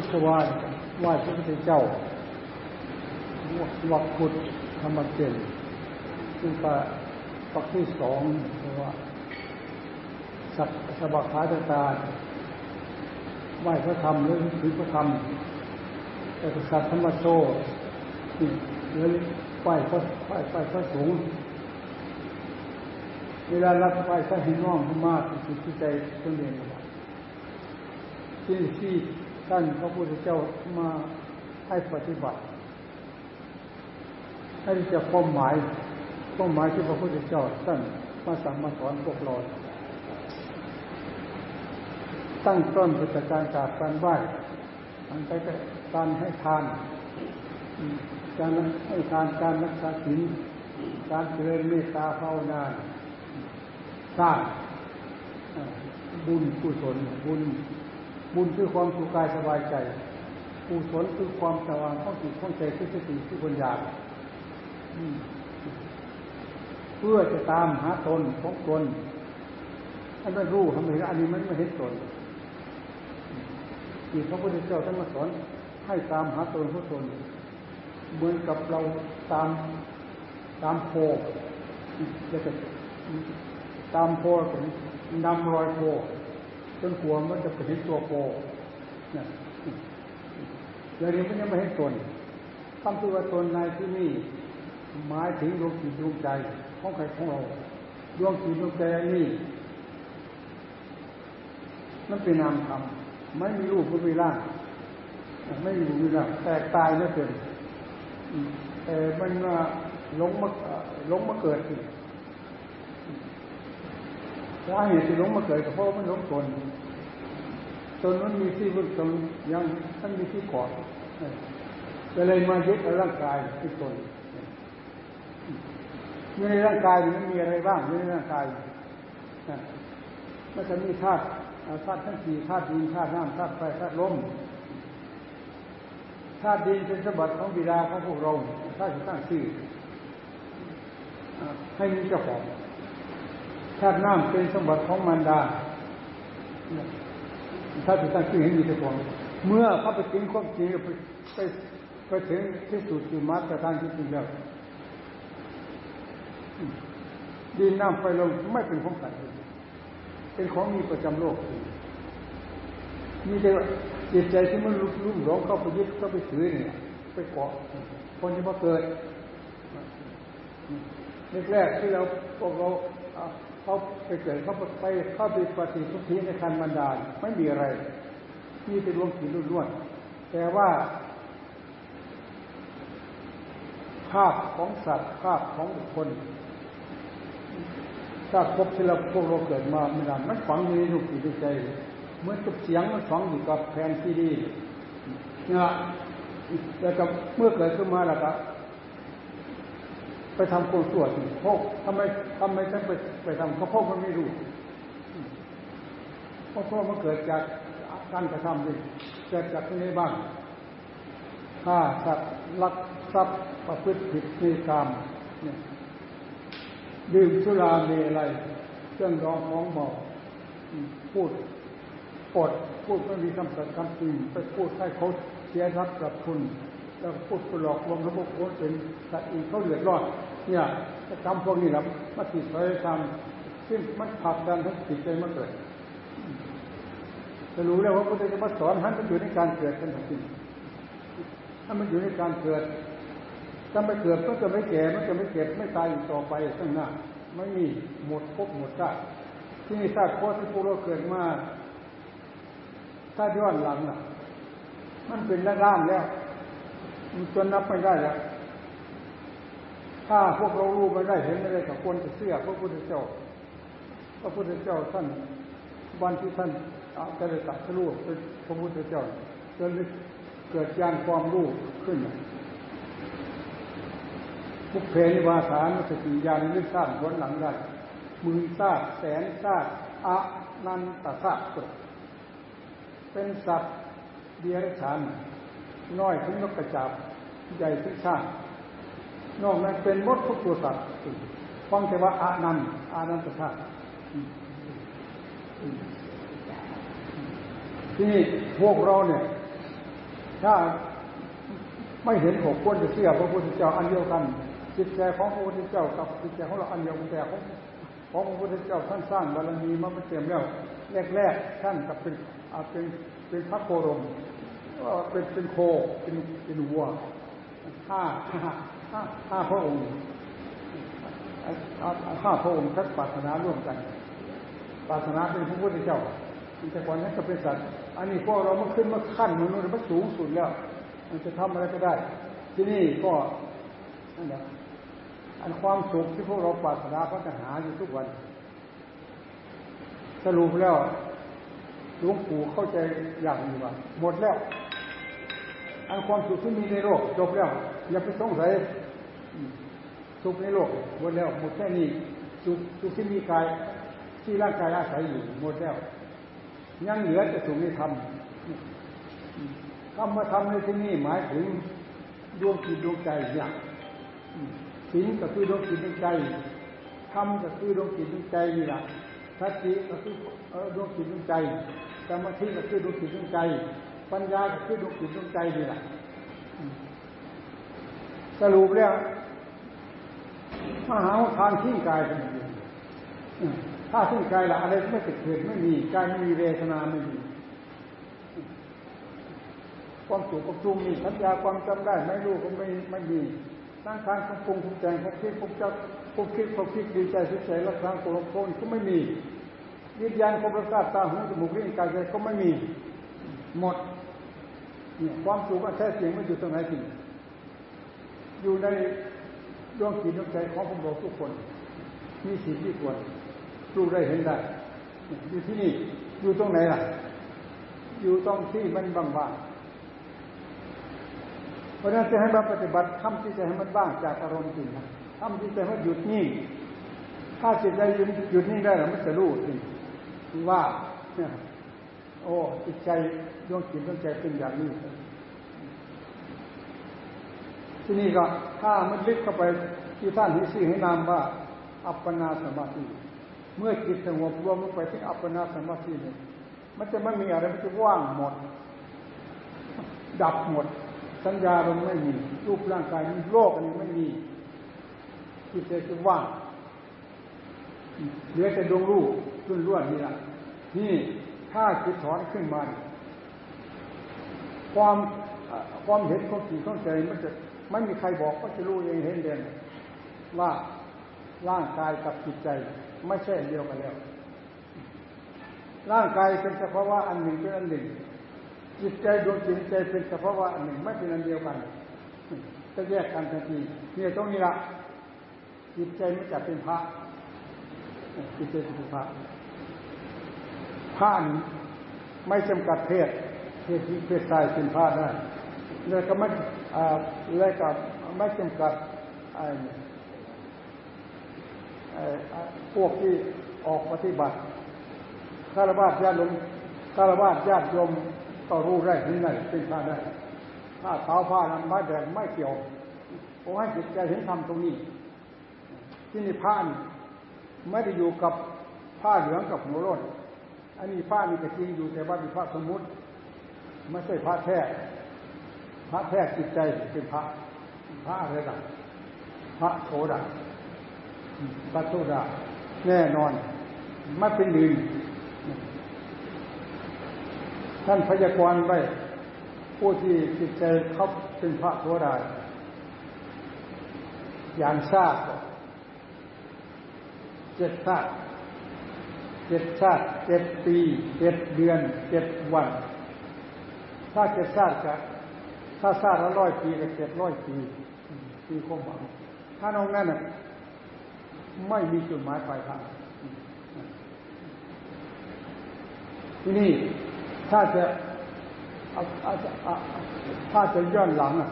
พุทธวานไหว้พระพุทธเจ้าวักพุทธธรรมเจนซึ่งปะปักที่สองเพราะว่าสักสบักขาตาไหว้พระธรรมหรือถือพระธรรมแต่สัตธรรมโซหรือไหว้พระไหว้พระสงฆ์เวลารับไหว้พระหิน้องมากจิตใจตัวเองที่ที่ ท่านพระพุทธเจ้ามาให้ปฏิบัติให้จะความหมายความหมายที่พระพุทธเจ้าท่านมาสั่งมาสอนพวกเราตั้งต้นกิจการจากการไหว้อันไปการให้ทานการให้ทานการรักษาศีลการเจริญเมตตาภาวนาสร้างบุญกุศลบุญ บุญคือความสุขกายสบายใจกุศลคือความสว่างข้องจิตข้องใจที่สติที่ปัญญาเพื่อจะตามหาตนของตนให้มันรู้ทำไมอันนี้มันไม่เห็นตนที่พระพุทธเจ้าท่านมาสอนให้ตามหาตนของตนเหมือนกับเราตามตามโพจะจะตามโพนำรอยโพ จนหัวมันจะไปเห็นตัวโพเนี่ยอย่างนี้มันยังไม่เห็นตนคำที่ว่าตนในที่นี่หมายถึงดวงจิตดวงใจของใครของเราดวงจิตดวงใจนี่มันเป็นนามธรรมไม่มีรูปไม่มีร่างไม่มีรูปไม่มีร่างแต่ตายไม่เป็นแต่มันมาลงมาลงมาเกิด สาเหตุที่ลงมาเกิดก็เพราะมันลงตนตนมันมีที่พึ่งตนยังท่านมีที่เกาะก็เลยมายึดร่างกายที่ตนในร่างกายมันมีอะไรบ้างในร่างกายมันจะมีธาตุธาตุทั้งสี่ธาตุดินธาตุน้ำธาตุไฟธาตุลมธาตุดินเป็นสมบัติของบิดาของพวกเราธาตุตั้งชื่อให้มีเจ้าของ ธาตุน้ำเป็นสมบัติของมารดาถ้าจะตั้งชื่อให้มีเจ้าของเมื่อเขาไปถึงความจริงไปไปไปถึงที่สุดจุมาตรฐานที่จริงแล้วดินน้ำไฟลมไม่เป็นของสัตว์เป็นของมีประจำโลก มีแต่จิตใจที่มันรุ่มรุ่มร้องเข้าไปยึดเข้าไปถือเนี่ยไปเกาะคนที่มาเกิดแรกๆที่เราพวกเรา เขาไปเกิดเขาไปเข้าไปปฏิทุทีในคันบันดาลไม่มีอะไรมีแต่ดวงจิตล้วนๆแต่ว่า ภาพของสัตว์ภาพของบุคคลถ้าพบที่เราพวกเราเกิดมาไม่นานมันฝังอยู่ในลูกจิตใจเหมือนกับเสียงมันฝังอยู่กับแผ่นซีดีเนี่ยแล้วก็เมื่อเกิดขึ้นมาแล้วก็ ไปทำโกสวดพวกทำไมทำไมฉันไปไปทำเพราะพ่อมันไม่รู้เพราะพ่อมันเกิดจากการกระทำดิเกิดจากที่ไหนบ้างฆ่าสัตว์ลักทรัพย์ประพฤติผิดในกรรมเนี่ยดื่มสุราเมลัยเครื่องรองของเมาพูดปดพูดไม่มีคำสัตย์คำจริงไปพูดให้เขาเสียทรัพย์กับคุณแล้วพูดหลอกลวงแล้วพวกคนเป็นสัตว์อีกเขาเดือดร้อน เนี่ยทำพวกนี้นะมาติดไปทำซึ่งมันผักดันทั้งจิตใจมาเกิดจะรู้แล้วว่าพระพุทธเจ้ามาสอนให้มันอยู่ในการเกิดกันทั้งถ้ามันอยู่ในการเกิดถ้าไม่เกิดก็จะไม่แก่มันจะไม่เก็บไม่ตายอีกต่อไปข้างหน้า ไม่มีหมดพบหมดชาติที่นี่ชาติโคตรที่พวกเราเกิดมาถ้าย้อนหลังน่ะ มันเป็นร่างแล้ว มันจนนับไม่ได้แล้ว ถ้าพวกเรารู้ไม่ได้เห็นไม่ได้กับคนจะเชื่อพระพุทธเจ้าพระพุทธเจ้าท่านวันที่ท่านจะได้ตัดสู้เป็นพระพุทธเจ้าจนเกิดยานความรู้ขึ้นพุกเพนิวาสานสติญาณนึกสร้างผลหลังได้มือซาแสนซาอะนันตซาเป็นสัตว์เดียร์ฉันน้อยถึงนกกระจาบใหญ่ถึงช้าง นอกนั้นเป็นมดทุกตัวสัตว์ฟังแต่ว่าอานันอานันตธาตุที่นี่พวกเราเนี่ย ถ้าไม่เห็นหกควรจะเชื่อพระพุทธเจ้าอันเดียวกันจิตใจของพระพุทธเจ้ากับจิตใจของเราอันเดียวกันแต่ของของพระพุทธเจ้าท่านสร้างบารมีมาเป็นเต็มแล้วแรกๆท่านกับเป็นอาเป็นเป็นพระโคดมเป็นเป็นโคเป็นเป็นวัวห้า ห้าห้าพระองค์ห้าพระองค์ทัศปรารถนาร่วมกันปรารถนาเป็นพระพุทธเจ้าแต่ก่อนนั้นก็เป็นสัตว์อันนี้พวกเรามันขึ้นมาขั้นมนุษย์มันสูงสุดแล้ว มันจะทำอะไรก็ได้ ที่นี่ก็นั่นแหละอันความสุขที่พวกเราปรารถนาก็จะหาอยู่ทุกวัน สรุปแล้วหลวงปู่เข้าใจอย่างนี้ว่าหมดแล้ว อันความสุขที่มีในโลกจบแล้ว อย่าไปสงสัยสุขในโลกหมดแล้วหมดแค่นี้สุขสุขที่มีกายที่ร่างกายอาศัยอยู่หมดแล้ว ยังเหลือจะสุขในธรรมคำว่าธรรมในที่นี้หมายถึงดวงจิตดวงใจอย่างศีลก็คือดวงจิตดวงใจธรรมก็คือดวงจิตดวงใจนี่แหละสติก็คือดวงจิตดวงใจสมาธิก็คือดวงจิตดวงใจ ปัญญาก็คือดวงจิตดวงใจนี่แหละ สรุปแล้วมหาทางทิ้งกายเป็นอย่างถ้าทิ้งกายละอะไรไม่เกิดเหตุไม่มีกายไม่มีเวทนาไม่มีความสุขความทุกข์มีสัญญาความจำได้ ไม่รู้ก็ไม่ไม่มีตั้งทางของปรุงของแต่งของคิดของจับของคิดของคิดดีใจเฉยๆรักทางโกรธโกนก็ไม่มีวิญญาณความประสาทตาหูจมูกลิ้นกายใจก็ไม่มี หมดเนี่ยความสุขอันแท้จริงมันอยู่ตรงไหนจริง อยู่ในดวงจิตดวงใจของพวกเราทุกคน มีสิ่งที่ควรรู้ได้เห็นได้ อยู่ที่นี่ อยู่ตรงไหนล่ะ อยู่ตรงที่มันบางๆเพราะนั้นจะให้เราปฏิบัติทำที่จะให้มันบ้างจากอารมณ์จริงนะทำที่จะให้หยุดนิ่งถ้าจิตใจหยุดหยุดนิ่งได้แล้วมันจะรู้จริงว่า โอ้จิตใจดวงจิตดวงใจเป็นอย่างนี้ ที่นี่ก็ถ้ามันลึกเข้าไปที่ท่านให้ชื่ให้นามว่าอัปปนาสมาธิเมื่อจิตสงบรวมลงไปที่อัปปนาสมาธิเนี่ยมันจะไม่มีอะไรมันจะว่างหมด ดับหมด สัญญาลมไม่มี รูปร่างกายมีโลกอันนี้ไม่มีจิตใจจะว่างเหลือแต่ดวงรูปรุ่นล้วนนี่แหละนี่ถ้าจิตถอนขึ้นมา ความความเห็นของจิตของใจมันจะ ไม่มีใครบอกก็จะรู้เองเห็นเด่นว่าร่างกายกับจิตใจ ไม่ใช่เดียวกันแล้ว ร่างกายเป็นเฉพาะว่าอันหนึ่งเป็นอันหนึ่ง จิตใจดวงจิตใจเป็นสภาะวะหนึ่งไม่เป็นอันเดียวกันจะแยกกันทันทีเนี่ยตรงนี้ละจิตใจไม่จะเป็นพระจิตใจเป็นพระพระนี้ไม่จำกัดเพศเพศที่เพศชายเป็นพระได้แล้วก็ไม่ แล้วก็ไม่จำกัดพวกที่ออกปฏิบัติคารวะญาติโยมคารวะญาติโยมก็รู้ได้เห็นได้เป็นผ้าได้ผ้าขาวผ้านั้นไม้แดงไม่เกี่ยวผมให้จิตใจเห็นธรรมตรงนี้ ที่นี่ผ้าไม่ได้อยู่กับผ้าเหลืองกับหัวร่นอันนี้ผ้านี่ก็จริงอยู่แต่ว่าเป็นผ้าสมมุติไม่ใช่ผ้าแท้ พระแท้จิตใจเป็นพระ พระอะไรดังพระโสดาพระโสดาแน่นอนไม่เป็นลืมท่านพยากรณ์ไว้ผู้ที่จิตใจเขาเป็นพระโสดาอย่างชาติเจ็ดชาติเจ็ดชาติเจ็ดปีเจ็ดเดือนเจ็ดวัน ถ้าเจ็ดชาติก็ ถ้าชาติละร้อยปีก็เจ็ดร้อยปีปีความหวังถ้าน้องนั่นน่ะไม่มีจุดหมายปลายทางที่นี่ถ้าจะถ้าจะย้อนหลังอะ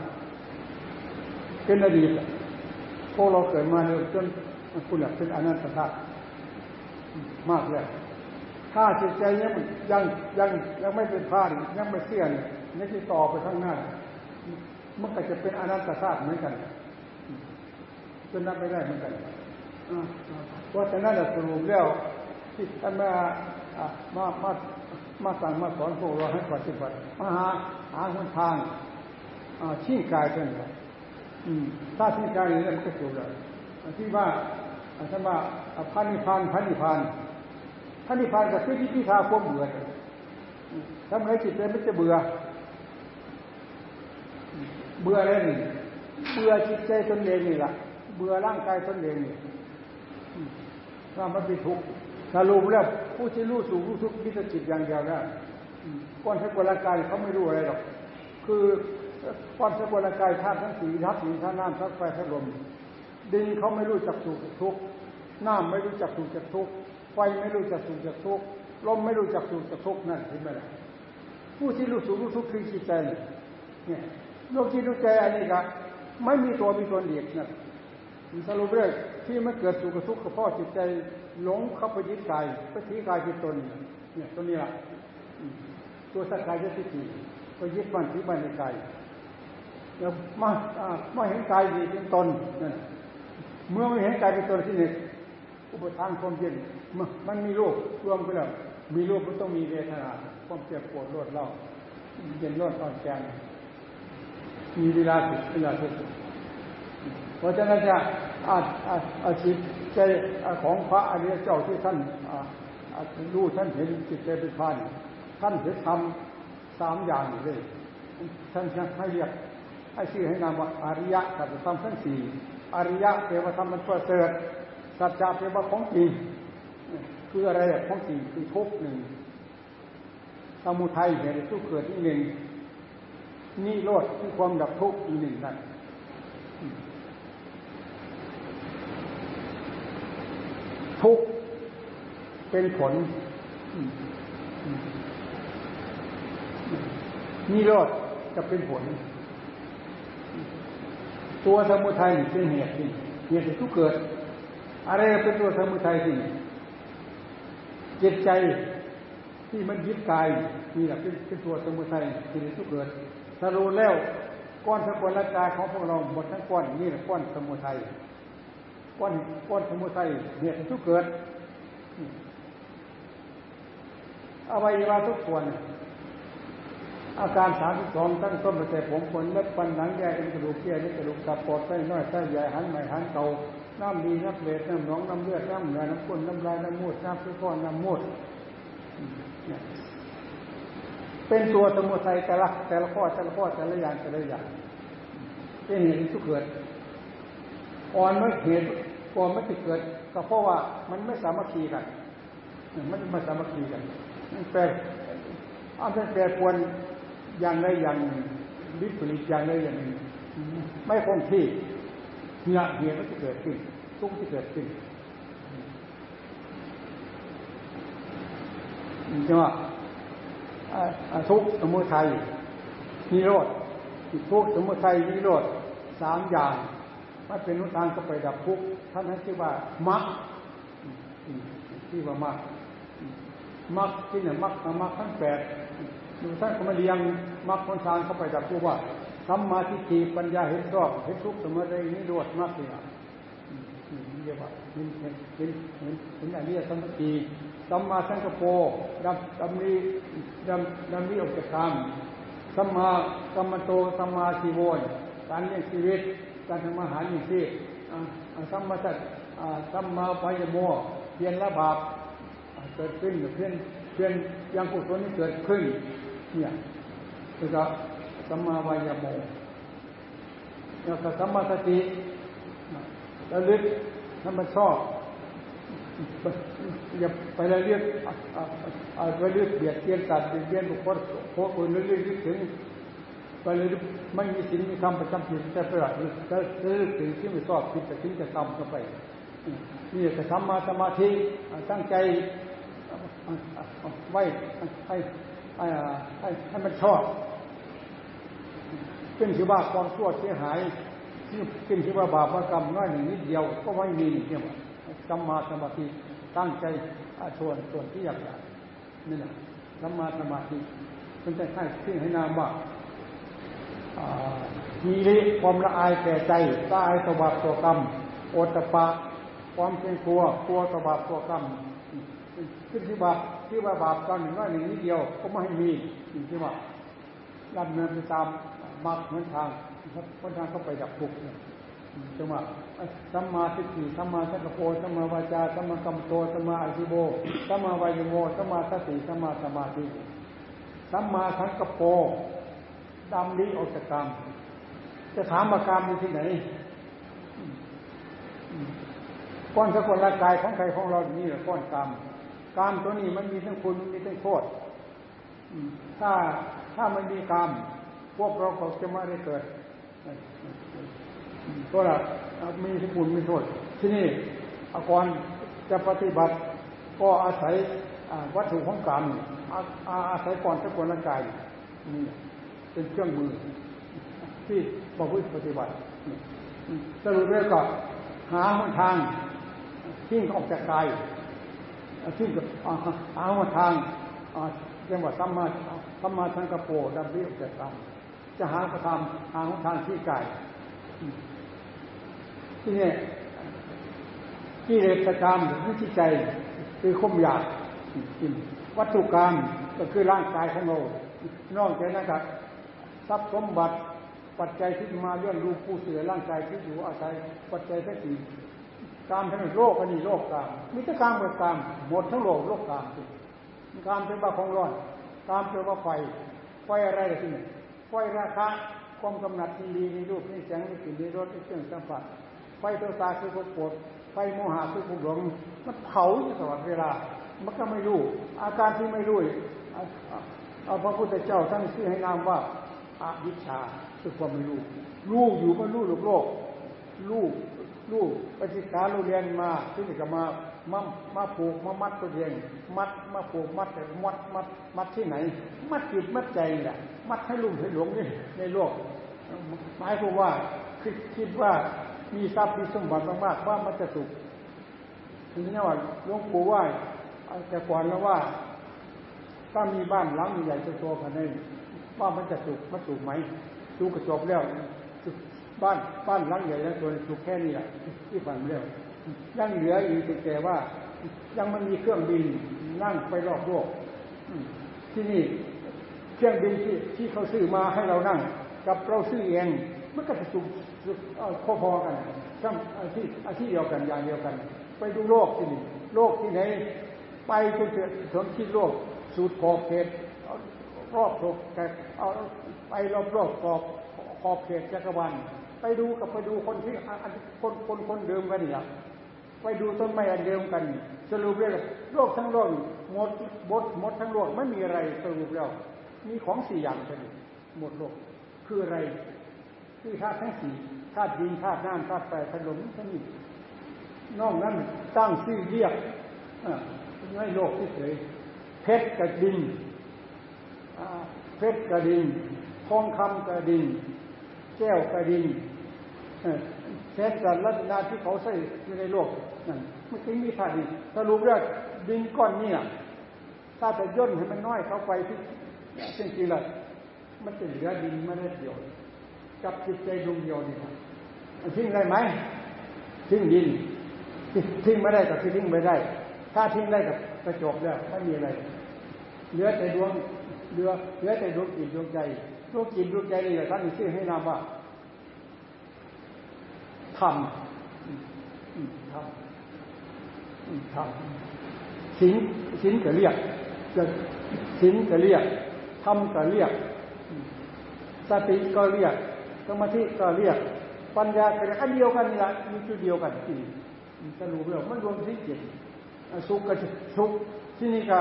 เป็นอดีตพวกเราเกิดมาเนี่ยจนคุณเป็นอนันตธาตุมากเลยถ้าจิตใจยังยังยังยังไม่เป็นพาดยังไม่เสี่ยนนี่ที่ต่อไปข้างหน้า มันก็จะเป็นอนันตธาตุเหมือนกันจนนับไม่ได้เหมือนกันเพราะฉะนั้นสรุปแล้วที่ท่านมามามามาสั่งมาสอนพวกเราให้ปฏิบัติมาหาหาหนทางชิ่งกายกันเลยถ้าชิ่งกายนี่มันก็ถูกเลยที่ว่าท่านว่าพันนิพานพันนิพานพันนิพานกับที่ที่ทาควบเบื่อทำให้จิตใจมันจะเบื่อ เบื่ออะไรนี่เบื่อจิตใจตนเองนี่แหละเบื่อร่างกายตนเองนี่ว่ามันเป็นทุกข์ถ้ารู้แล้วผู้ที่รู้สูงรู้ทุกข์มิตรจิตอย่างเดียวนะก้อนสกุลกายเขาไม่รู้อะไรหรอก คือก้อนสกุลกายธาตุทั้งสี่ทับหินธาตุน้ำธาตุไฟธาตุลมดินเขาไม่รู้จักสุขทุกข์น้ำไม่รู้จักสุขจากทุกข์ไฟไม่รู้จักสุขจากทุกข์ลมไม่รู้จักสุขจากทุกข์นั่นเห็นไหมล่ะผู้ที่รู้สูงรู้ทุกข์คือจิตใจเนี่ย ลกที่รู้ใจอันนี้ก็ไม่มีตัวมีตนเดียกนะสรุปเรื่องที่มันเกิดสุขทุกข์ก็เพราะจิตใจหลงเข้าไปยึดกายไปถือกายเป็นตนเนี่ยตัวนี้ละตัวสักกายทิฏฐิก็ยึดมันถือมันในกายแล้วมามาเห็นกายเป็นตนนั่นเมื่อไม่เห็นกายเป็นตนที่หนึ่งอุปทานความเย็นมันมีรูปรวมไปแล้วมีรูปมันต้องมีเวทนาความเจ็บปวดรวดเล่าเย็นรวดตอนแกง มีเวลาสุดเวลาสุดเพราะฉะนั้นจะอาอาอาชีพใจของพระอริยเจ้าที่ท่านรู้ท่านเห็นจิตใจเป็นพานท่านเห็นทำสามอย่างเลยท่านให้เรียกให้ชื่อให้นามว่าอริยะสัจธรรมทั้งสี่อริยะเทวธรรมมันประเสริฐสัจจะเทวของจริงคืออะไรของจริงคือทุกหนึ่งสมุทัยเหตุทุกเกิดที่หนึ่ง นี่โลดที่ความดับทุกข์อีกหนึ่งนั่นทุกเป็นผลนี่โลดจะเป็นผล ตัวสมุทัยเป็นเหตุที่เหตุทุกเกิด อะไรเป็นตัวสมุทัยที่จิตใจที่มันยึดกายนี่แหละเป็นเป็นตัวสมุทัยที่ทุกเกิด สรุปแล้วก้อนสกุลกายของพวกเราหมดทั้งก้อนนี่แหละก้อนสมุทัยก้อนก้อนสมุทัยเหตุทุกเกิดอวัยวะทุกส่วนอาการสามสิบสองตั้งต้นมาแต่ผมขนเล็บฟันหนังใหญ่เอ็นกระดูกเกี้ยนี่กระดูกตับปอดไส้น้อยไส้ใหญ่หันใหม่หันเก่าน้ำดีน้ำเลือดน้ำหนองน้ำเลือดน้ำเหนือน้ำข้นน้ำลายน้ำมูดน้ำซุปก้อนน้ำมูด เป็นตัวสมุทัยแต่ละแต่ละข้อแต่ละข้อแต่ละอย่างแต่ละอย่างเป็นเหตุที่เกิดอ่อนไม่เหตุก่อนไม่ติเกิด ก็เพราะว่ามันไม่สามัคคีกันมันไม่สามัคคีกันมันแปลอันเป็นแปรปวนอย่างใดอย่างวิปริตอย่างใดอย่างหนึ่งไม่คงที่เนี่ยเหตุมันจะเกิดขึ้น ทุกที่เกิดขึ้นใช่ไหม ทุกสมุทัยนิโรธทุกสมุทัยนิโรธสามอย่างมันเป็นนุทางก็ไปดับทุกท่านให้ชื่อว่ามัคที่ว่ามัคมัคที่เนี่ยมัคมัคทั้งแปดท่านก็มาเรียงมัคคนทางเข้าไปดับทุกว่าธรรมาทิฏฐิปัญญาเห็นชอบเห็นทุกสมุทัยนิโรธมัคเนี่ย กว่าเห็นเห็นเห็นเห็นนอริยสัมปติสัมมาสังกปรดำดำนี้ดำดำนี้ออกจากกรรมสัมมาสัมมโตสัมมาชีวรการเลี้ยงชีวิต การทำอาหารอย่างที่สัมมาสัตสัมมาปายโมเพียรละบาปเกิดขึ้นเพียรเพียรยังกุศลนี้เกิดขึ้นเนี่ยคือก็สัมมาวายโมแล้วก็สัมมาสติระลึก ถ้ามันชอบอย่าไปเรียกไปเรียกเบียดเบียนสัตว์เบียดเบียนบุคคลพวกคนเรื่อยๆถึงไปเลยไม่มีสิ่งมีคำประจำจิตแต่ประหลาดจะจะลึกถึงที่ไม่ชอบคิดแต่ถึงจะทำเข้าไปนี่จะทำมาสมาธิตั้งใจไว้ให้ให้ให้มันชอบเป็นชื่อว่าความชั่วเสียหาย ที่เป็นชื่อว่าบาปกรรมน้อยหนึ่งนิดเดียวก็ไม่มีเนี่ยสัมมาสมาธิตั้งใจส่วนส่วนที่อยากนี่แหละสัมมาสมาธิมันจะให้ขึ้นให้นามว่ามีริความละอายแก่ใจละอายตบาปตัวกรรมโอตปะความเพียงกลัวกลัวตบาปตัวกรรมขึ้นที่บาที่ว่าบาปกรรมหนึ่งน้อยหนึ่งนิดเดียวก็ไม่ให้มีที่ว่าดำเนินไปตามมรรคหนทาง หนทางเข้าไปดับทุกข์จังหวะสัมมาทิฏฐิสัมมาสังกปรสัมมาวาจาสัมมากัมโตสัมมาอาชิโบสัมมาวายโมสัมมาสติสัมมาสมาธิสัมมาสังกปรดำนี้ออกจากกรรมจะถามมากรรมอยู่ที่ไหนก้อนสกุลร่างกายของใครของเรานี่แหละก้อนกรรมกรรมตัวนี้มันมีทั้งคุณมีทั้งโทษถ้าถ้ามันมีกรรมพวกเราก็จะไม่ได้เกิด ก็ละมีทั้งคุณมีโทษที่นี่อากรจะปฏิบัติ ก็อาศัยวัตถุของกรรมอาศัยก่อนสกุลร่างกายนี่เป็นเครื่องมือ ที่ประพฤติปฏิบัติสรุปเรื่องก็หาทางทิ้งออกจากกายทิ้งกับหาทางเรียกว่าสัมมาสัมมาทังกโปดับเบี้ยจากกาย จะหากระทำหางทางที่กายที่นี่ที่เลสกรรมวิจิใจคือคมอยากวัตถุกรรมก็คือร่างกายของเรานอกจากนั้นครับทรัพย์สมบัติปัจจัยที่มาเรื่องรูปผู้เสือร่างกายที่อยู่อาศัยปัจจัยทั้งสี่กามทั้งโลกอันนี้โลกกามมิตรกามกับกามหมดทั้งโลกโลกกามกามเป็นบ้าของร้อนกามเป็นว่าไฟไฟอะไรที่นี่ ไฟราคะความกำหนัดดีในรูปในเสียงในกลิ่นในรสในเครื่องสัมผัสไฟโทสะคือความโกรธไฟโมหะคือความหลงมันเผาอยู่ตลอดเวลา มันก็ไม่รู้ อาการที่ไม่รู้เอาพระพุทธเจ้าท่านชื่อให้นามว่าอาวิชชาคือความไม่รู้รู้อยู่มันรู้โลกโลกรู้รู้ปฏิกาเราเรียนมาที่นี่ก็มามามาผูกมามัดตัวเองมัดมาผูกมัดแต่มัดมัดมัดที่ไหน มัดจิตมัดใจแหละ มัดให้ลุ่มให้หลงนี่ในโลกหมายความว่าคิดคิดว่ามีทรัพย์มีสมบัติมากๆว่ามันจะสุขทีนี้ว่าหลวงปู่ว่าแต่ก่อนแล้วว่า ถ้ามีบ้านหลังใหญ่โตๆขนาดนี้ว่ามันจะสุขมันสุขไหมสุขกระจบแล้วบ้านบ้านหลังใหญ่แล้วตัวสุขแค่นี้แหละที่ฝันเรื่องยังเหลืออีกแต่ว่า ยังมันมีเครื่องบินนั่งไปรอบโลกที่นี่ เครื่องบินที่ที่เขาซื้อมาให้เรานั่ง กับเราซื้อเองมันก็จะสุขพอๆกันทั้งอาชีพอาชีพเดียวกันอย่างเดียวกัน ไปดูโลกที่นี่โลกที่ไหน ไปจนถึงที่โลกสุดขอบเขตรอบโลกแต่เอาไปรอบรอบขอบขอบเขตจักรวาลไปดูกับไปดูคนที่คนคนคนเดิมกันนี่ไปดูต้นไม้อันเดิมกัน สรุปเลยโลกทั้งโลกหมดหมดหมดทั้งโลกไม่มีอะไรสรุปแล้ว มีของสี่อย่างเท่านี้หมดโลก คืออะไร คือธาตุทั้งสี่ธาตุดินธาตุน้ำธาตุไฟธาตุลมทั้งนี้นอกนั้นตั้งชื่อเรียกไม่โลกที่เฉยเพชรกับดินเพชรกับดินทองคำกับดิน แก้วกับดินแทนกับรัตนาที่เขาใส่อยู่ในโลกนั่นมันจึงมีธาตุดินสรุปว่าดินก้อนนี้ถ้าจะย่นให้มันน้อยเข้าไปที่ จริงๆแล้วมันจะเหลือดินไม่ได้เดียวกับจิตใจดวงเดียวนี่ครับทิ้งได้ไหมทิ้งดินทิ้งไม่ได้กับทิ้งไม่ได้ ถ้าทิ้งได้กับกระจบแล้วไม่มีอะไร เหลือแต่ดวงเหลือเหลือแต่ดวงจิตดวงใจดวงจิตดวงใจนี่แหละท่านชื่อให้นามว่าธรรมธรรมธรรมสินสินก็เรียกสินก็เรียก รมก็เรียก สติก็เรียกสมาธิก็เรียก ปัญญาก็เรียกอันเดียวกันนี่แหละมีจุดเดียวกันที่สรุปแล้วมันรวมที่จิตสุขกับสุขที่นี่ก็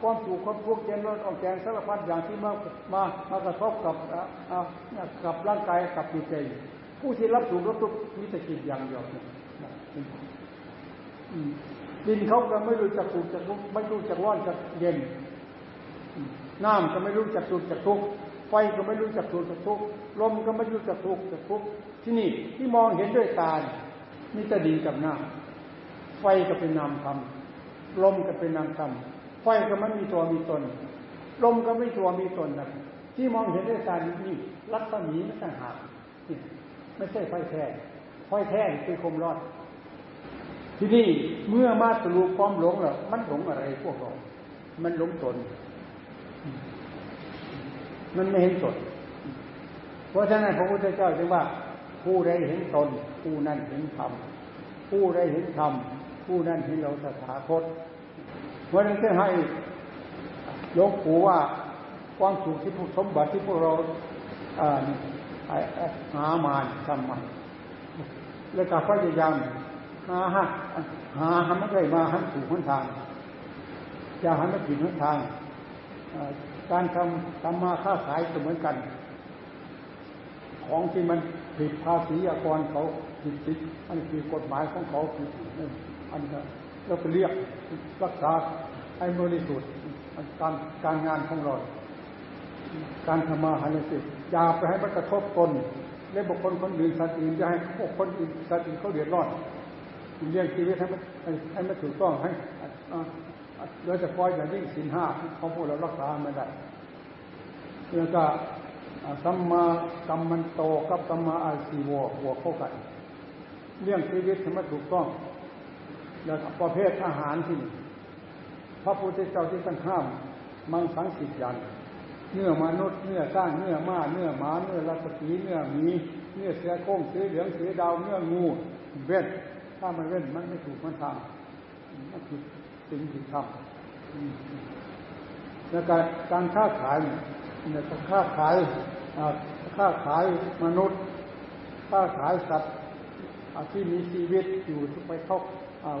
ความสุขความทุกข์เจนรถออกแกงสารพัดอย่างที่มามามากระทบกับกับร่างกายกับจิตใจผู้ที่รับสุขรับทุกข์มีแต่จิตอย่างเดียวดินเขาก็ไม่รู้จักสุขจักทุกข์ไม่รู้จักร้อนจักเย็น น้ำก็ไม่รู้จักสุขจักทุกข์ไฟก็ไม่รู้จักสุขจักทุกข์ลมก็ไม่รู้จักทุกข์จักทุกข์ที่นี่ที่มองเห็นด้วยตามีแต่ดินกับน้ำไฟก็เป็นนามธรรมลมก็เป็นนามธรรมไฟก็ไม่มีตัวมีตน ลมก็ไม่ตัวมีตนนะที่มองเห็นด้วยตานี่รัศมีไม่ต่างหากไม่ใช่ไฟแท้ไฟแท้คือคมรอดที่นี้เมื่อมาสรุปความหลงแล้วมันหลงอะไรพวกเรา มันหลงตน มันไม่เห็นสดเพราะฉะนั้นพระพุทธเจ้าจึงว่า ผู้ใดเห็นตน ผู้นั้นเห็นธรรมผู้ใดเห็นธรรมผู้นั้นเห็นเราตถาคตเพราะนั้นจะให้ยกปู่ว่าความสุขที่พวกสมบัติที่พวกเราหามาทำมันแล้วก็พยายามหาหาหาไม่ได้มาหันถูกหันทาง อย่าหันมาผิดหันทาง การทำทำมาค้าขายก็เหมือนกัน ของที่มันผิดภาษีอากรเขาผิดผิดอันคือกฎหมายของเขาผิดอันนี้เราไปเรียกรักษาให้บริสุทธิ์การการงานของเรา การทำมาหาเงินสิอย่าไปให้มันกระทบตนและบุคคลคนอื่นสัตว์อื่นจะให้พวกคนอื่นสัตว์อื่นเขาเดือดร้อนเลี้ยงชีวิตให้มันให้มันถูกต้องให้ โดยเฉพาะอย่างยิ่งสินห้าที่เขาพูดเรารักษาไม่ได้แล้วก็สัมมากัมมันโตกับสัมมาอาชีวหัวเข้ากันเรื่องชีวิตให้มันถูกต้อง แล้วประเภทอาหารที่ พระพุทธเจ้าที่ท่านห้าม มังสังสิทยันเนื้อมนุษย์เนื้อสร้างเนื้อม้าเนื้อหมาเนื้อลักษีเนื้อหมีเนื้อเสือโค้งเสือเหลืองเสือดาวเนื้องูเว้นถ้ามันเว้นมันไม่ถูกมันทำมันผิด สิ่งที่ทำแล้วการการค้าขายเนี่ยการค้าขายค้าขายมนุษย์ ค้าขายสัตว์ที่มีชีวิตอยู่ไปเข้า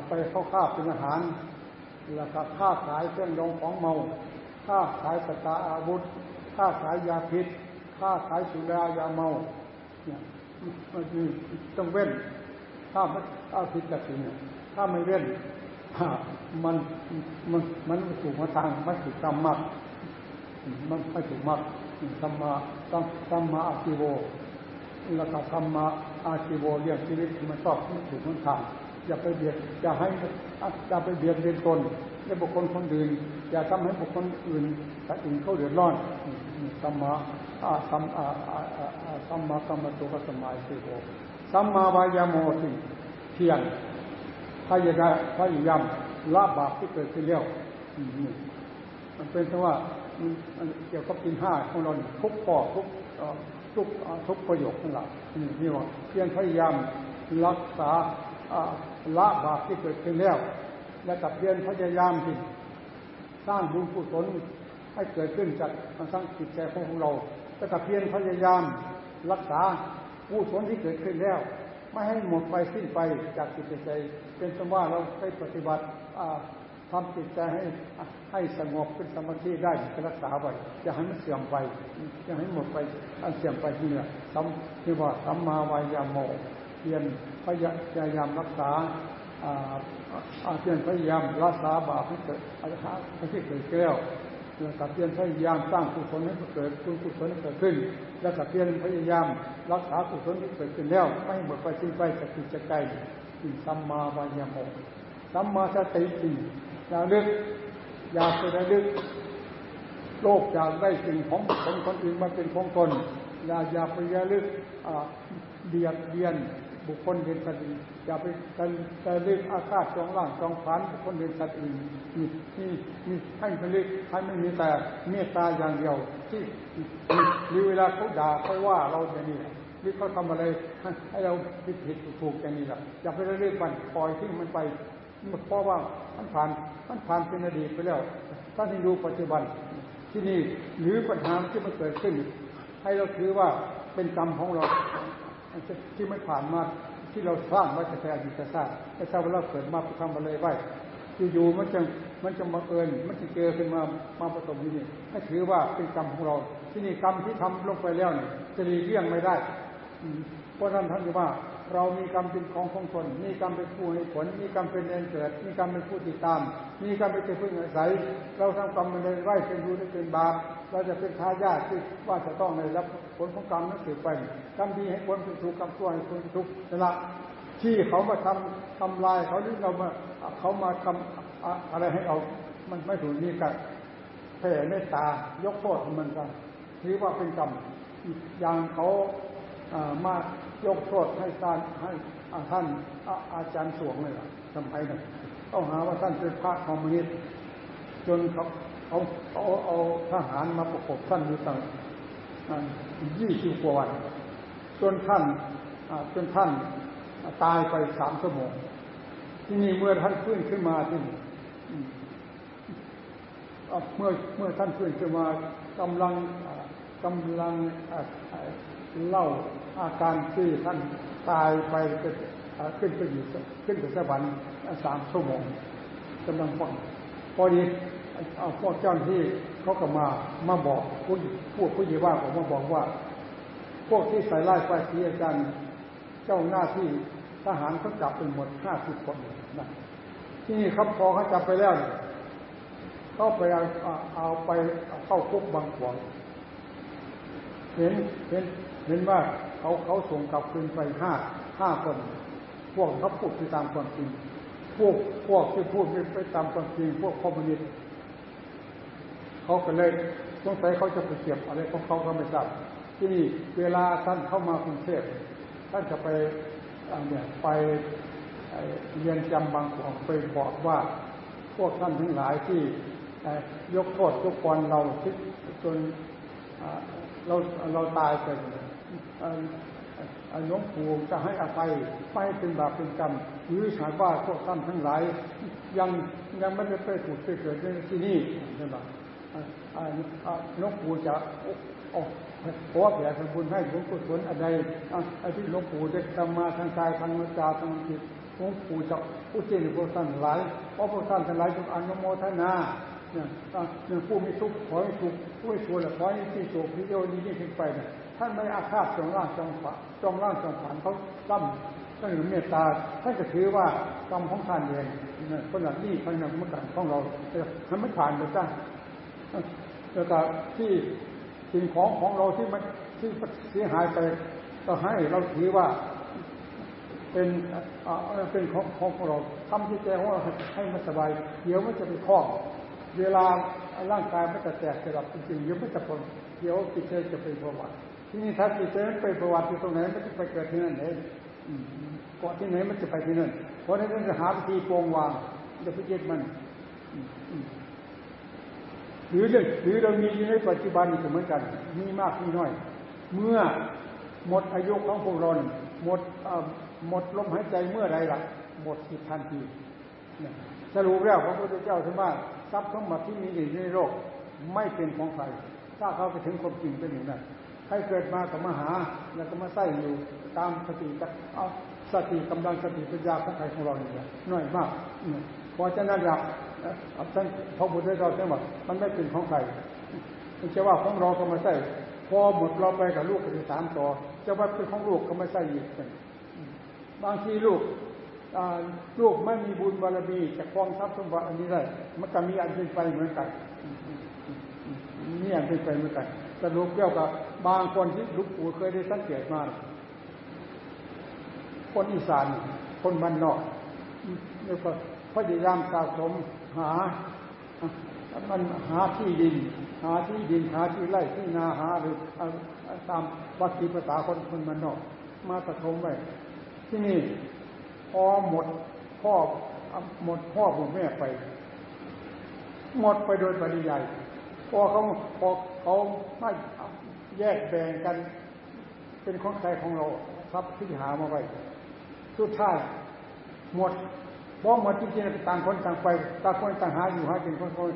ไปเข้าค้าเป็นอาหาร แล้วก็ค้าขายเครื่องดองของเมา ค้าขายสตาอาวุธ ค้าขายยาพิษ ค้าขายสุรายาเมา เนี่ยมันต้องเว้น ถ้าไม่ถ้าผิดจากสิ่งถ้าไม่เว้น มันมันมันถูกมาทางไม่ถูกกรรมมากมันไม่ถูกมากธรรมะธรรมะอาชีโวแล้วก็ธรรมะอาชีโวเรียกชีวิตมันชอบไม่ถูกมันทางอย่าไปเบียดอย่าให้อย่าไปเบียดเบียนตนและบุคคลคนอื่น อย่าทำให้บุคคลอื่นถ้าอื่นเขาเดือดร้อนสัมมาสัมสัมมาสัมมาตุกัสมาสิโกสัมมาวายโมสิเพียง พยายามพยายามละบาปที่เกิดขึ้นแล้วมันเป็นเพราะว่ามันเกี่ยวกับกินห้าของเราทุกข้อทุกทุกทุกประโยคทั้งหลานี่ว่าเพียงพยายามรักษาละบาปที่เกิดขึ้นแล้ว และกับเพียรพยายามที่สร้างบุญกุศลให้เกิดขึ้นจากสร้างจิตใจของเราและกับเพียรพยายามรักษากุศลที่เกิดขึ้นแล้ว ไม่ให้หมดไปสิ้นไปจากจิตใจ เป็นสมว่าเราไปปฏิบัติทำจิตใจให้ให้สงบเป็นสมาธิได้รักษาไว้จะให้มันเสื่อมไปจะให้หมดไปอันเสื่อมไปที่เนี่ยซ้ำที่ว่าสัมมาวายาโมเพียรพยายามรักษาเพียรพยายามรักษาบาปให้เกิดให้เกิดแก้ว แล้วก็เพียรพยายามสร้างกุศลให้เกิดคุณกุศลให้เกิดขึ้น แล้วก็เพียรพยายามรักษากุศลที่เกิดขึ้นแล้วไม่หมดไปสิ้นไปจากจิตใจสิ่สัมมาวายาโมสัมมาสติสิ่ระลึกอยากจะระลึกโลกอยากได้สิ่งของคนคนอื่นมาเป็นของตนอย่าอย่าไประลึกเบียดเบียน บุคคลเด่นสัตว์อื่นอย่าไปกันระลึกอาฆาตจองล่างจองฝันบุคคลเด่นสัตว์อื่นมีมีมีให้ระลึกให้ไม่มีแต่เมตตาอย่างเดียว ที่มีเวลาเขาด่าเขาว่าเราอย่างนี้หรือเขาทำอะไรให้เราผิดผิดถูกอย่างนี้แหละอย่าไประลึกมันปล่อยทิ้งมันไปเพราะว่ามันผ่านมันผ่านเป็นอดีตไปแล้วถ้าที่ดูปัจจุบันที่นี่หรือปัญหาที่มันเกิดขึ้น ให้เราถือว่าเป็นกรรมของเรา ที่ไม่ผ่านมาที่เราสร้างไว้แต่อดีตชาติไม่ทราบว่าเราเกิดมาทำอะไรไว้อยู่ๆมันจะมันจะมาเอิญมันจะเจอขึ้นมามาประสบที่นี่ให้ถือว่าเป็นกรรมของเรา ที่นี่กรรมที่ทำลงไปแล้วเนี่ยจะหลีกเลี่ยงไม่ได้เพราะนั้นท่านว่า เรามีกรรมเป็นของของตนมีกรรมเป็นผู้ให้ผล มีกรรมเป็นเองเกิด มีกรรมเป็นผู้ติดตาม มีกรรมเป็นพึ่งอาศัย เราทำกรรมมันเลยไหวเป็นรู้ได้เป็นบาป เราจะเป็นทายาทที่ว่าจะต้องได้รับผลของกรรมนั้นสืบไปกรรมดีให้ผลเป็นทุกข์กรรมชั่วให้ผลเป็นทุกข์นั่นละที่เขามาทำทำลายเขาหรือเรามาเขามาทำอะไรให้เรามันไม่ถูกนี่กันแผ่เมตตายกโทษมันกันถือว่าเป็นกรรมอย่างเขามายกโทษให้ท่านให้ท่านอาจารย์สวงเลยล่ะทำไมเนี่ยต้องหาว่าท่านเป็นพระคอมมิวนิสต์จนเขา เขาเขาเอาทหารมาประกบท่านอยู่ต่างยี่สิบกว่าวันจนท่านจนท่านตายไปสามชั่วโมง ที่นี่เมื่อท่านฟื้นขึ้นมาที่นี่เมื่อเมื่อท่านฟื้นขึ้นมากำลังกำลังเล่าอาการที่ท่านตายไปขึ้นไปอยู่ขึ้นไปสวรรค์สามชั่วโมงกำลังฟังพอดี พวกเจ้าที่เขาก็มามาบอกผู้พวกผู้ใหญ่ว่าผมมาบอกว่า พวกที่ใส่ไล่ไฟที่อาจารย์เจ้าหน้าที่ทหารเขาจับเป็นหมดห้าสิบคนนะที่นี่ครับพอเขาจับไปแล้วเขาไปเอาเอาไปเข้าคุกบางขวางเห็นเห็นเห็นว่าเขาเขาส่งกลับคืนไปห้าห้าคน พวกเขาพูดไปตามความจริงพวกพวกที่พูดไปตามความจริงพวกคอมมิวนิสต์ เขาก็เลยสงสัยเขาจะไปเก็บอะไรของเขาก็ไม่ทราบที่นี่เวลาท่านเข้ามากรุงเทพท่านจะไปเนี่ยไปเรียนจำบางของไปบอกว่าพวกท่านทั้งหลายที่ยกโทษยกกรเราที่จนเราเราตายไปหลวงปู่จะให้อภัยไม่เป็นบาปเป็นกรรมหรือหากว่าพวกท่านทั้งหลาย ยังยังไม่ได้ไปถูกไปเกิดในที่นี่ใช่ไหม หลวงปู่จะขอแผ่ทำบุญให้หลวงปู่สนอะไรไอ้ที่หลวงปู่ได้ทำมาทางกายทางวาจาทางจิตหลวงปู่จะผู้เจริญพวกท่านหลายเพราะพวกท่านทั้งหลายจงอนุโมทนาเนี่ยเนี่ยผู้มีทุกข์ขอให้ทุกข์ผู้ให้ชั่วขอให้ที่โศกที่โยนี่นี่ขึ้นไปเนี่ยท่านไม่อาฆาตจองร่างจองฝาจองร่างจองฝันเขาตั้มก็หรือเมตตาท่านก็ถือว่ากรรมของท่านเองเนี่ยคนแบบนี้คนนั้นเมื่อก่อนของเรามันไม่ผ่านไปจ้า แล้วก็ที่สิ่งของของเราที่มันที่เสียหายไปก็ให้เราถือว่าเป็นเป็นของของเราทำที่ใจของเราให้มันสบาย เดี๋ยวมันจะไปคล้องเวลาร่างกายมันจะแตกสลับจริงๆเดี๋ยวมันจะผลเดี๋ยวจิตใจจะเป็นประวัติที่นี่ถ้าจิตใจมันเป็นประวัติที่ตรงไหนมันจะไปเกิดที่นั่นเองเกาะที่ไหนมันจะไปที่นั่นเพราะนั้นจะหาวิธีโกงวางจะพิจิตมัน หรือเรื่องหรือเรามีอยู่ในปัจจุบันก็เหมือนกัน มีมากมีน้อย เมื่อหมดอายุของพวกเราหมดหมดลมหายใจเมื่อไรล่ะ หมดสิททันทีสรุปแล้วพระพุทธเจ้าถือว่าทรัพย์สมบัติที่มีอยู่ในโลกไม่เป็นของใคร ถ้าเขาไปถึงความจริงเป็นอย่างนั้นใครเกิดมากับมาหาแล้วก็มาใส่อยู่ตามสติเอาสติกำลังสติปัญญาของใครของเราเนี่ยน้อยมากพอจะนั่นหลับ ท่านพระพุทธเจ้าท่านบอกมันไม่เป็นของใครม่ใช่ว่าของเราก็มาใส่พอหมดเราไปกับลูกกันสามต่อจะว่าเป็นของลูกก็มาใส่อีกบางทีลูกลูกไม่มีบุญบารมีจะครองทรัพย์สมบัติอันนี้ได้มันก็มีอันเป็นไปเหมือนกันมีอันเป็นไปเหมือนกันสรุปเกี่ยวกับบางคนที่ลูกปู่เคยได้สังเกตมาคนอีสานคนบ้านนอก นี่ก็พยายามสะสมหา มันหาที่ดิน หาที่ดินหาที่ไร่ที่นาหาหรือตามวัตถิภาษาคนคนมันนอก มาสะสมไว้ที่นี่พอหมดพ่อหมดพ่อผมแม่ไป หมดไปโดยปริยายพอเขาพอเขาไม่แยกแบ่งกัน เป็นของใครของเราทรัพย์ที่หามาไว้สุดท้าย หมดเพราะหมดจริงๆต่างคนต่างไปต่างคนต่างหาอยู่หากินคนคน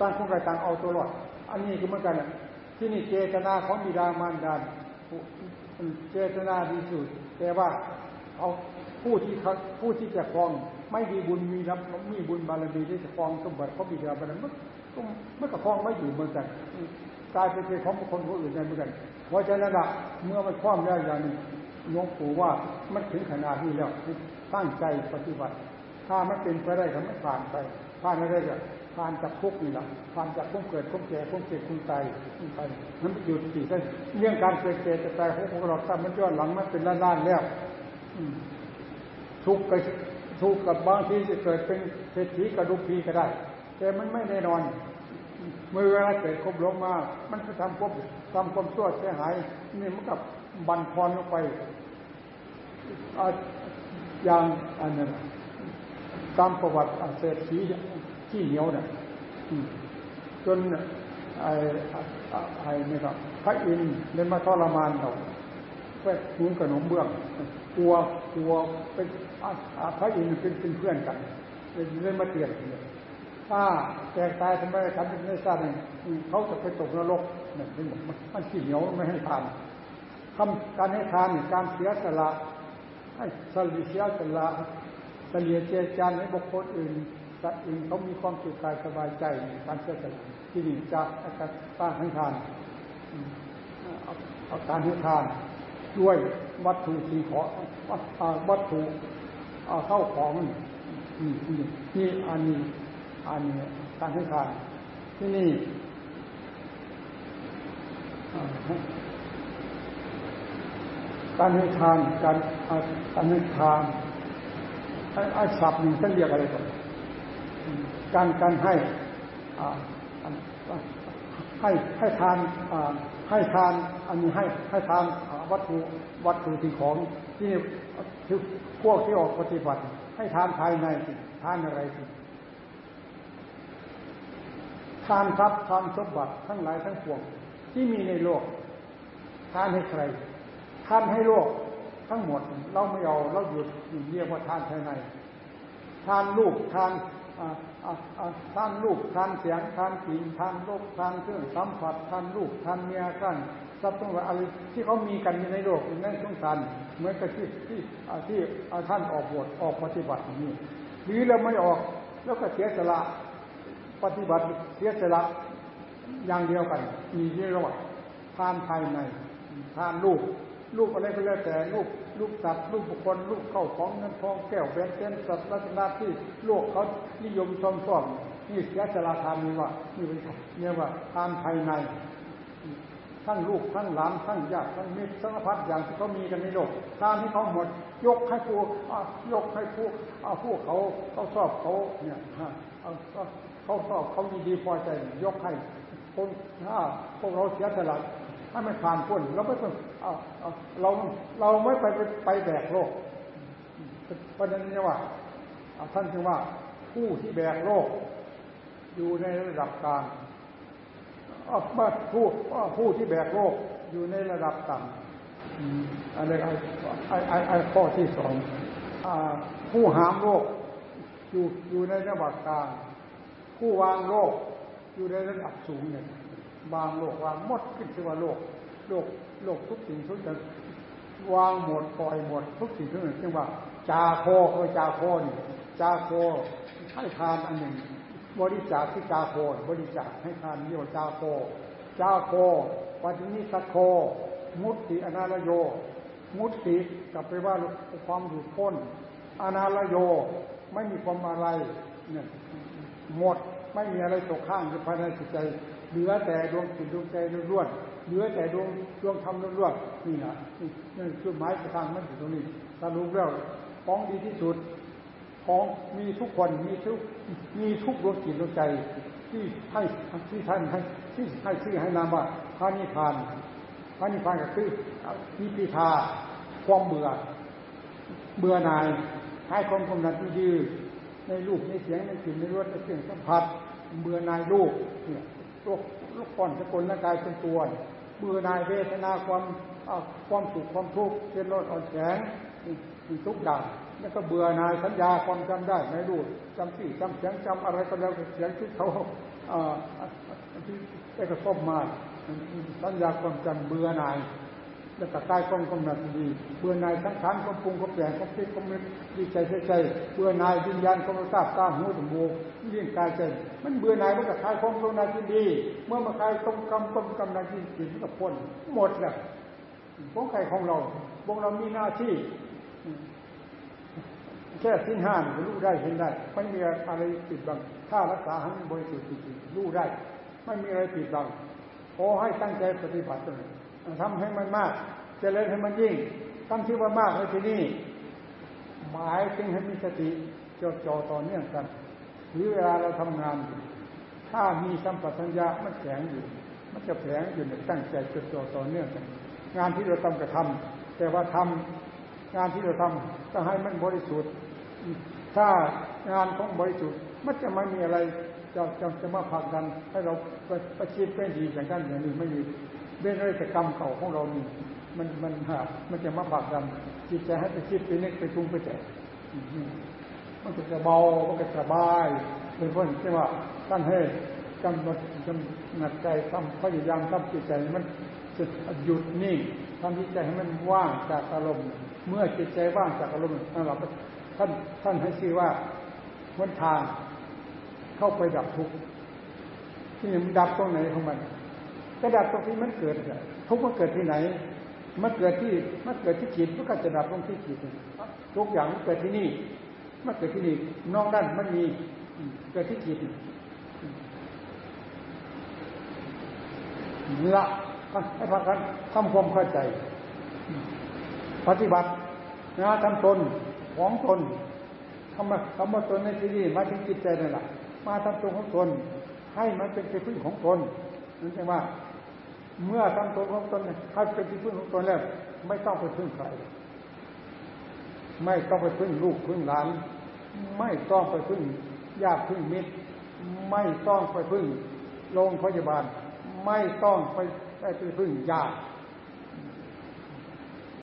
ต่างคนต่างเอาตัวรอดอันนี้ก็เหมือนกันที่นี่เจตนาของบิดามารดาเจตนาดีสุดแต่ว่าเอาผู้ที่เขาผู้ที่จะครองไม่มีบุญมีรับมีบุญบารมีที่จะครองสมบัติเขาบิดาบารมีก็ไม่กระคองไม่อยู่เหมือนกันกลายเป็นของบุคคลผู้อื่นเหมือนกันเพราะฉะนั้นละเมื่อมันคล้องแล้วอย่างนี้หลวงปู่ว่ามันถึงขนาดนี้แล้ว ตั้งใจปฏิบัติ ถ้าไม่เป็นไปได้ก็ไม่ผ่านไปผ่านไม่ได้ก็ผ่านจากคุกนี่แหละผ่านจากคุกเกิดคุกแก่คุกเจ็บคุกตายไปมันหยุดสิได้เรื่องการเกิดเจ็บจะตายของพวกเราถ้ามันย้อนหลังมันเป็นล้านๆแล้วทุกข์กับทุกข์กับบางทีจะเกิดเป็นเศรษฐีกระดุกพีก็ได้ แต่มันไม่แน่นอน เมื่อเวลาเกิดครบลงมา มันจะทำควบทำความชั่วเสียหาย นี่มันกับบันพรลงไป อย่างอันนั้นตามประวัติเศรษฐีที่เหนียวเนี่ยจนไอ้ไอ้นี่ครับพระอินทร์เล่นมาทรมานเราเพื่อหุนขนมเบื้องกลัวกลัวเป็นพระอินทร์เป็นเป็นเพื่อนกันเล่นมาเตียนถ้าแตกตายทำไมทำเป็นไม่ทราบเองเขาจะไปตกนรกเนี่ยมันขี้เหนียวไม่ให้ทานทำการให้ทานการเสียสละ ให้สลิเสียสละเฉลียเจจานให้บุคคลอื่นสัตว์อื่นเขามีความสุขกายสบายใจการเสียสละที่นี่จะการต้านให้ทานเอาการให้ทานด้วยวัตถุสิ่งของวัตถุเข้าของนี่นี่อันนี้อันนี้การให้ทานที่นี่ การให้ทานการการให้ทานไอ้ศัพท์หนึ่งท่านเรียกอะไรก่อนการการให้ให้ให้ทานให้ทานอันนี้ให้ให้ทานวัตถุวัตถุสิ่งของที่ที่พวกที่ออกปฏิบัติ ให้ทานภายในสิทานอะไรสิทานทรัพย์ทานสมบัติทั้งหลายทั้งปวงที่มีในโลกทานให้ใคร ทานให้โลกทั้งหมดเราไม่เอาเราหยุดเรียกว่าทานภายในทานลูกทานทานลูกทานเสียงทานกลิ่นทานรสทานเครื่องสัมผัสทานลูกทานเมียกันทรัพย์สมบัติอะไรที่เขามีกันในโลกในสงสารเหมือนกับที่ที่ที่ท่านออกบวชออกปฏิบัตินี้หรือเราไม่ออกแล้วก็เสียสละปฏิบัติเสียสละอย่างเดียวกัน มีเยอะทานภายในทานลูก ลูกอะไรก็แล้วแต่ลูกลูกสัตว์ลูกบุคคลลูกเข้าของเงินทองแก้วแหวนเส้นสัตว์ลักษณะที่โลกเขานิยมชมชอบนี่เสียสละทานนี่ว่านี่เป็นเนี่ยว่าทานภายใน ทั้งลูกทั้งหลานทั้งญาติทั้งมิตรสารพัดอย่างที่เขามีกันในโลกทานที่เขาหมด ยกให้ผู้ยกให้ผู้ผู้เขาเขาชอบเขาเนี่ยเขาชอบเขามีดีพอใจ ยกให้คนถ้าพวกเราเสียสละ ถ้าไม่ผ่านพ้นเราไม่ต้องเราเราไม่ไปไปแบกโลกเพราะนั้นเนี่ยว่าท่านจึงว่าผู้ที่แบกโลก อยู่ในระดับกลางว่าผู้ผู้ที่แบกโลกอยู่ในระดับต่ำอะไรไอ้ไอ้ไอ้ข้อที่สองผู้หามโลกอยู่อยู่ในระดับกลาง ผู้วางโลกอยู่ในระดับสูงเนี่ย บางโลกวางหมดขึ้นชื่อว่าโลกโลกโลกทุกสิ่งทุกอย่างวางหมดปล่อยหมดทุกสิ่งทุกอย่างเรียกว่า จาโคคือจาโคนี่จาโคให้ทานอันหนึ่ง บริจาคที่จาโคบริจาคให้ทานเรียกว่าจาโคจาโคปัจจิสัโค มุตติอนาลโย มุตติกลับไปว่าความหลุดพ้นอนาลโยไม่มีความอะไรเนี่ยหมดไม่มีอะไรตกข้างอยู่ภายในจิตใจ เหลือแต่ดวงจิตดวงใจล้วนเหลือแต่ดวงดวงธรรมล้วนนี่นะนี่คือหมายประทางมันอยู่ตรงนี้ถ้ารู้แล้วของดีที่สุดของมีทุกคนมีทุกมีทุกดวงจิตดวงใจ ที่ให้ที่ท่านให้ที่ให้ชื่อให้นามว่าพระนิพพานพระนิพพานก็คือนิพิทาความเบื่อเบื่อหน่ายให้ความกำหนัดยืดในรูปในเสียงในกลิ่นในรสในเสียงสัมผัสเบื่อหน่ายรูปเนี่ย ลูกลูกก่อนสกุลร่างกายเป็นตัวเบื่อนายเวทนาความความสุขความทุกข์เป็นรสอ่อนแข็งทุกอย่างแล้วก็เบื่อนายสัญญาความจำได้ไม่รู้จำสี่จำเสียงจำอะไรก็แล้วเสียงที่เขาที่ได้กระทบมาสัญญาความจำเบื่อนาย แล้วก็กายความกำหนัดดีเบื่อนายทั้งขานควาปรุงควาแปลงความคิดความนึกดีใจใจใจเบื่อนายวิญญาณควาทราบตาหูจมูกเลี้ยงกายใจมันเบื่อนายมันก็คลายความกำหนัดที่ดี เมื่อมาคลายต้มกำต้มกำนัดที่จิตกับพ้นหมดแล้วของใครของเราพวกเรามีหน้าที่แค่สิ้นห้ารู้ได้เห็นได้ไม่มีอะไรปิดบัง ถ้ารักษาให้บริสุทธิ์จริงรู้ได้ ไม่มีอะไรปิดบังขอให้ตั้งใจปฏิบัติตนทำให้มันมาก เจริญให้มันยิ่ง ตั้งที่อว่ามากในที่นี้หมายถึงให้มีสติจดจ่อต่อเนื่องกันหรือเวลาเราทำงานอยู่ถ้ามีสัมปชัญญะมันแข็งอยู่ มันจะแข็งอยู่ในตั้งใจจดจ่อต่อเนื่องกัน งานที่เราทำกระทำแต่ว่าทำงานที่เราทำต้องให้มันบริสุทธิ์ ถ้างานของบริสุทธิ์มันจะไม่มีอะไรจะจะจะมาผลักดันให้เราประชิดเป็นดีอย่างนั้นอย่างนี้ไม่มีเรื่องอะไรกรรมเก่าของเรานี่ มันมันหามันจะมาผลักดันจิตใจให้ไปคิดไปนึกไปปรุงไปแต่มันก็จะเบามันก็สบายเป็นคนที่ว่าท่านให้กำหนดกำหนัดใจทำพยายามทำจิตใจมันจะหยุดนิ่งทำจิตใจให้มันว่างจากอารมณ์ เมื่อจิตใจว่างจากอารมณ์นั่นเราท่านท่านให้ชื่อว่าวันทางเข้าไปดับทุกข์ที่มันดับตรงไหนของมันก็ดับตรงที่มันเกิดทุกข์มันเกิดที่ไหน มันเกิดที่มันเกิดที่จิตมันก็จะดับตรงที่จิตทุกอย่างมันเกิดที่นี่มันเกิดที่นี่นอกนั้นมันมีเกิดที่จิตละให้พากันทำความเข้าใจ ปฏิบัตินะทำตนของตนทำมาทำมาตนในที่นี้มาถึงจิตใจนั่นแหละมาทำตนของตนให้มันเป็นที่พึ่งของตนนั่นใช่ว่า เมื่อทำตนของตนให้เป็นที่พึ่งของตนแล้ว ไม่ต้องไปพึ่งใครไม่ต้องไปพึ่งลูกพึ่งหลาน ไม่ต้องไปพึ่งญาติพึ่งมิตร ไม่ต้องไปพึ่งโรงพยาบาล ไม่ต้องไปไปพึ่งญาติ